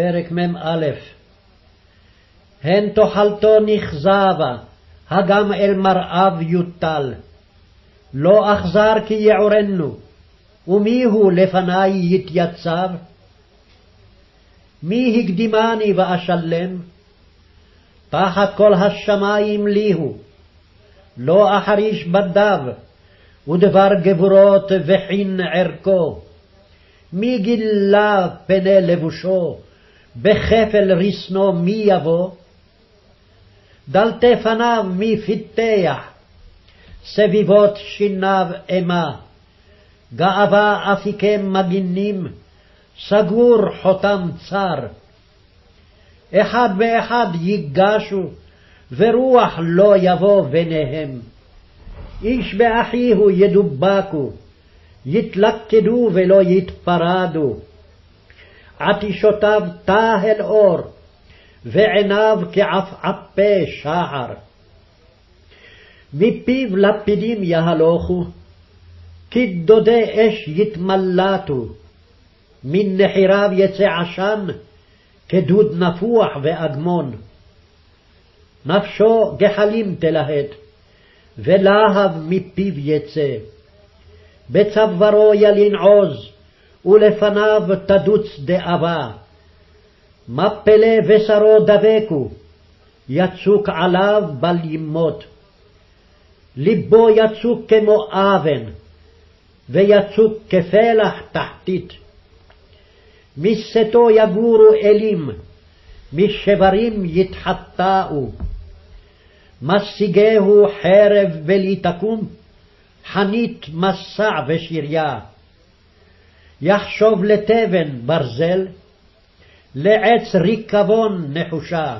פרק מ"א הן תאכלתו נכזבה, הגם אל מרעיו יוטל. לא אכזר כי יעורנו, ומי הוא לפני יתייצב? מי הקדימני ואשלם? תחת כל השמים לי הוא, לא אחריש בדיו, ודבר גבורות וחין ערכו. מי גילה פני לבושו, בכפל רסנו מי יבוא? דלתי פניו מי פיתח, סביבות שיניו אימה, גאווה אפיקי מגינים, סגור חותם צר. אחד ואחד ייגשו, ורוח לא יבוא ביניהם. איש באחיהו ידובקו, יתלכדו ולא יתפרדו. עטישותיו תהל אור, ועיניו כעפעפי שחר. מפיו לפידים יהלוכו, כדודי אש יתמלטו, מן נחיריו יצא עשן, כדוד נפוח ואגמון. נפשו גחלים תלהט, ולהב מפיו יצא. בצווארו ילין עוז, ולפניו תדוץ דאבה. מפלי בשרו דבקו, יצוק עליו בל ימות. ליבו יצוק כמו אבן, ויצוק כפלח תחתית. משאתו יגורו אלים, משברים יתחטאו. משיגהו חרב בלי תקום, חנית מסע ושריה. יחשוב לתבן ברזל, לעץ ריקבון נחושה.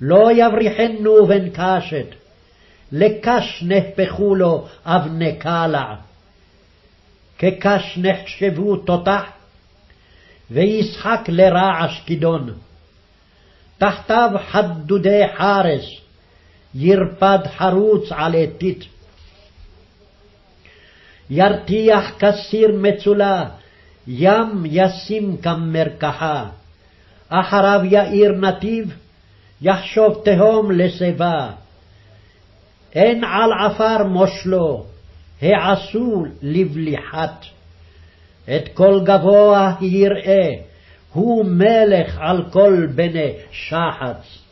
לא יבריחנו בן קשת, לקש נהפכו לו אבני קלע. כקש נחשבו תותח, וישחק לרעש כידון. תחתיו חדודי חרס, ירפד חרוץ על עתית. ירתיח כסיר מצולה, ים ישים כמרקחה. אחריו יאיר נתיב, יחשוב תהום לשיבה. אין על עפר מושלו, העשו לבליחת. את כל גבוה יראה, הוא מלך על כל בני שחץ.